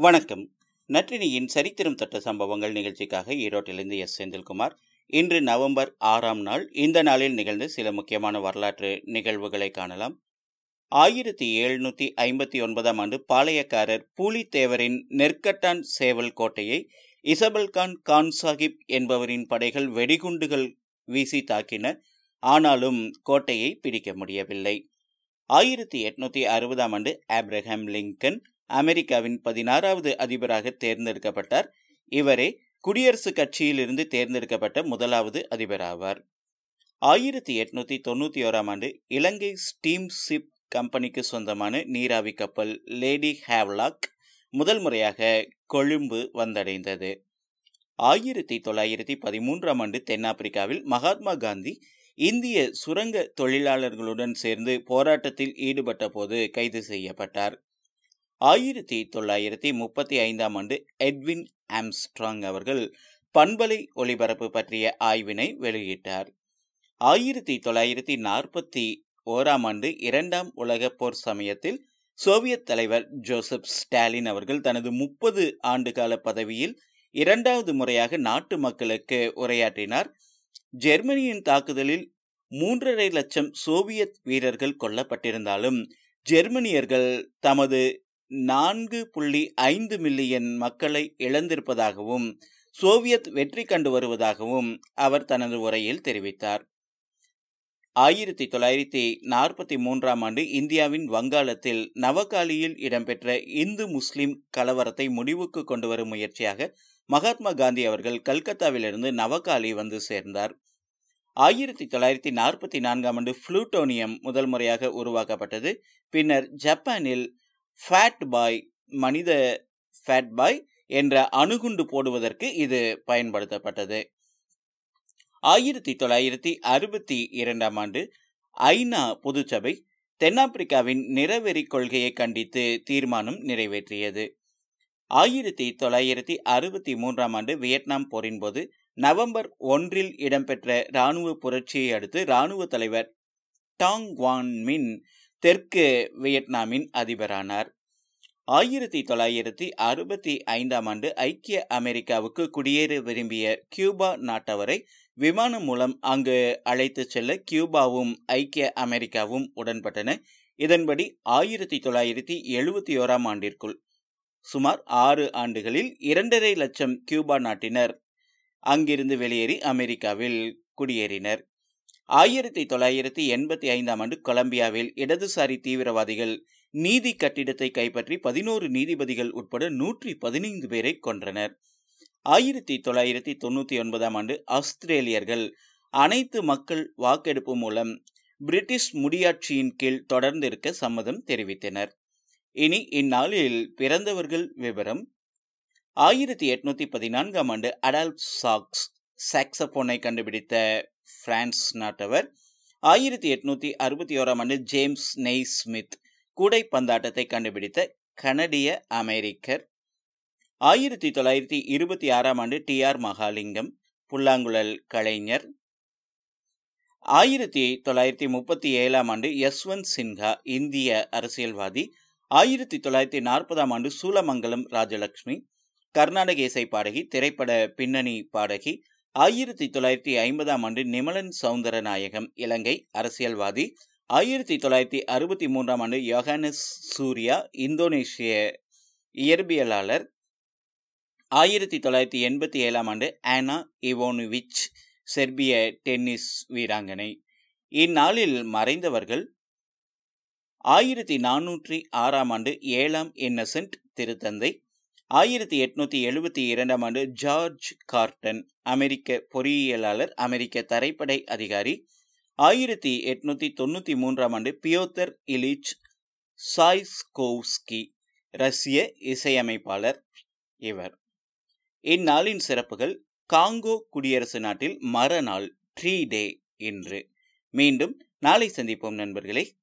வணக்கம். நற்றினியின் சரித்திரம் தொட்ட சம்பவங்கள் நிகழ்ச்சிக்காக ஈரோட்டிலிருந்து எஸ். செந்தில்குமார். இன்று நவம்பர் ஆறாம் நாள். இந்த நாளில் நிகழ்ந்த சில முக்கியமான வரலாற்று நிகழ்வுகளை காணலாம். ஆயிரத்தி எழுநூற்றி ஐம்பத்தி ஒன்பதாம் ஆண்டு பாளையக்காரர் பூலித்தேவரின் நெற்கட்டான் சேவல் கோட்டையை இசபல்கான் கான் கான் சாஹிப் என்பவரின் படைகள் வெடிகுண்டுகள் வீசி தாக்கின. ஆனாலும் கோட்டையை பிடிக்க முடியவில்லை. ஆயிரத்தி எட்நூத்தி அறுபதாம் ஆண்டு ஆப்ரஹாம் லிங்கன் அமெரிக்காவின் பதினாறாவது அதிபராக தேர்ந்தெடுக்கப்பட்டார். இவரே குடியரசுக் கட்சியிலிருந்து தேர்ந்தெடுக்கப்பட்ட முதலாவது அதிபராவார். ஆயிரத்தி எட்நூத்தி தொண்ணூத்தி ஓராம் ஆண்டு இலங்கை ஸ்டீம்ஷிப் கம்பெனிக்கு சொந்தமான நீராவி கப்பல் லேடி ஹேவ்லாக் முதல் முறையாக கொழும்பு வந்தடைந்தது. ஆயிரத்தி தொள்ளாயிரத்தி பதிமூன்றாம் ஆண்டு தென்னாப்பிரிக்காவில் மகாத்மா காந்தி இந்திய சுரங்க தொழிலாளர்களுடன் சேர்ந்து போராட்டத்தில் ஈடுபட்ட போது கைது செய்யப்பட்டார். ஆயிரத்தி தொள்ளாயிரத்தி முப்பத்தி ஐந்தாம் ஆண்டு எட்வின் ஆம்ஸ்ட்ராங் அவர்கள் பண்பலை ஒளிபரப்பு பற்றிய ஆய்வினை வெளியிட்டார். ஆயிரத்தி தொள்ளாயிரத்தி நாற்பத்தி ஓராம் ஆண்டு இரண்டாம் உலக போர் சமயத்தில் சோவியத் தலைவர் ஜோசப் ஸ்டாலின் அவர்கள் தனது முப்பது ஆண்டுகால பதவியில் இரண்டாவது முறையாக நாட்டு மக்களுக்கு உரையாற்றினார். ஜெர்மனியின் தாக்குதலில் மூன்றரை லட்சம் சோவியத் வீரர்கள் கொல்லப்பட்டிருந்தாலும் ஜெர்மனியர்கள் தமது நான்கு புள்ளி ஐந்து மில்லியன் மக்களை இழந்திருப்பதாகவும் சோவியத் வெற்றி கண்டு வருவதாகவும் அவர் தனது உரையில் தெரிவித்தார். ஆயிரத்தி தொள்ளாயிரத்தி நாற்பத்தி மூன்றாம் ஆண்டு இந்தியாவின் வங்காளத்தில் நவகாலியில் இடம்பெற்ற இந்து முஸ்லிம் கலவரத்தை முடிவுக்கு கொண்டு வரும் முயற்சியாக மகாத்மா காந்தி அவர்கள் கல்கத்தாவிலிருந்து நவகாலி வந்து சேர்ந்தார். ஆயிரத்தி தொள்ளாயிரத்தி நாற்பத்தி நான்காம் ஆண்டு புளூட்டோனியம் முதல் முறையாக உருவாக்கப்பட்டது. பின்னர் ஜப்பானில் ஃபேட் பாய் மனித ஃபேட் பாய் என்ற அணுகுண்டு போடுவதற்கு இது பயன்படுத்தப்பட்டது. ஆயிரத்தி தொள்ளாயிரத்தி அறுபத்தி இரண்டாம் ஆண்டு ஐநா பொதுச்சபை தென்னாப்பிரிக்காவின் நிறவெறி கொள்கையை கண்டித்து தீர்மானம் நிறைவேற்றியது. ஆயிரத்தி தொள்ளாயிரத்தி அறுபத்தி மூன்றாம் ஆண்டு வியட்நாம் போரின் போது நவம்பர் ஒன்றில் இடம்பெற்ற இராணுவ புரட்சியை அடுத்து இராணுவ தலைவர் டாங் வான் மின் தெற்கு வியட்நாமின் அதிபரானார். ஆயிரத்தி தொள்ளாயிரத்தி அறுபத்தி ஐந்தாம் ஆண்டு ஐக்கிய அமெரிக்காவுக்கு குடியேற விரும்பிய கியூபா நாட்டவரை விமானம் மூலம் அங்கு அழைத்து செல்ல கியூபாவும் ஐக்கிய அமெரிக்காவும் உடன்பட்டன. இதன்படி ஆயிரத்தி தொள்ளாயிரத்தி எழுபத்தி ஓராம் ஆண்டிற்குள் சுமார் ஆறு ஆண்டுகளில் இரண்டரை லட்சம் கியூபா நாட்டினர். அங்கிருந்து வெளியேறி அமெரிக்காவில் குடியேறினர். ஆயிரத்தி தொள்ளாயிரத்தி எண்பத்தி ஐந்தாம் ஆண்டு கொலம்பியாவில் இடதுசாரி தீவிரவாதிகள் நீதி கட்டிடத்தை கைப்பற்றி பதினோரு நீதிபதிகள் உட்பட நூற்றி பதினைந்து பேரை கொன்றனர். ஆயிரத்தி தொள்ளாயிரத்தி தொண்ணூத்தி ஒன்பதாம் ஆண்டு ஆஸ்திரேலியர்கள் அனைத்து மக்கள் வாக்கெடுப்பு மூலம் பிரிட்டிஷ் முடியாட்சியின் கீழ் தொடர்ந்து இருக்க சம்மதம் தெரிவித்தனர். இனி இந்நாளில் பிறந்தவர்கள் விவரம். ஆயிரத்தி எட்நூத்தி பதினான்காம் ஆண்டு அடால்ப் சாக்ஸ் சாக்சபோனை கண்டுபிடித்த பிரான்ஸ் நாட்டவர். ஆயிரத்தி எட்நூத்தி அறுபத்தி ஓராம் ஆண்டு ஜேம்ஸ் நெய் ஸ்மித் கூடை பந்தாட்டத்தை கண்டுபிடித்த கனடிய அமெரிக்கர். ஆயிரத்தி தொள்ளாயிரத்தி இருபத்தி ஆறாம் ஆண்டு டி ஆர் மகாலிங்கம் புல்லாங்குழல் கலைஞர். ஆயிரத்தி தொள்ளாயிரத்தி முப்பத்தி ஏழாம் ஆண்டு யஸ்வந்த் சின்ஹா இந்திய அரசியல்வாதி. ஆயிரத்தி தொள்ளாயிரத்தி நாற்பதாம் ஆண்டு சூலமங்கலம் ராஜலட்சுமி கர்நாடக இசை பாடகி திரைப்பட பின்னணி பாடகி. ஆயிரத்தி தொள்ளாயிரத்தி ஐம்பதாம் ஆண்டு நிமலன் சவுந்தரநாயகம் இலங்கை அரசியல்வாதி. ஆயிரத்தி தொள்ளாயிரத்தி அறுபத்தி மூன்றாம் ஆண்டு யோகானஸ் சூர்யா இந்தோனேஷிய இயற்பியலாளர். ஆயிரத்தி தொள்ளாயிரத்தி எண்பத்தி ஏழாம் ஆண்டு ஆனா இவோனுவிச் செர்பிய டென்னிஸ் வீராங்கனை. இந்நாளில் மறைந்தவர்கள் ஆயிரத்தி நானூற்றி ஆறாம் ஆண்டு ஏழாம் இன்னசென்ட் திருத்தந்தை. ஆயிரத்தி எட்நூத்தி எழுபத்தி இரண்டாம் ஆண்டு ஜார்ஜ் கார்டன் அமெரிக்க பொறியியலாளர் அமெரிக்க தரைப்படை அதிகாரி. ஆயிரத்தி எட்நூத்தி தொண்ணூத்தி மூன்றாம் ஆண்டு பியோத்தர் இலிச் சாய்ஸ்கோவ்ஸ்கி ரஷ்ய இசையமைப்பாளர் இவர். இந்நாளின் சிறப்புகள் காங்கோ குடியரசு நாட்டில் மறுநாள் ட்ரீ டே இன்று. மீண்டும் நாளை சந்திப்போம் நண்பர்களே.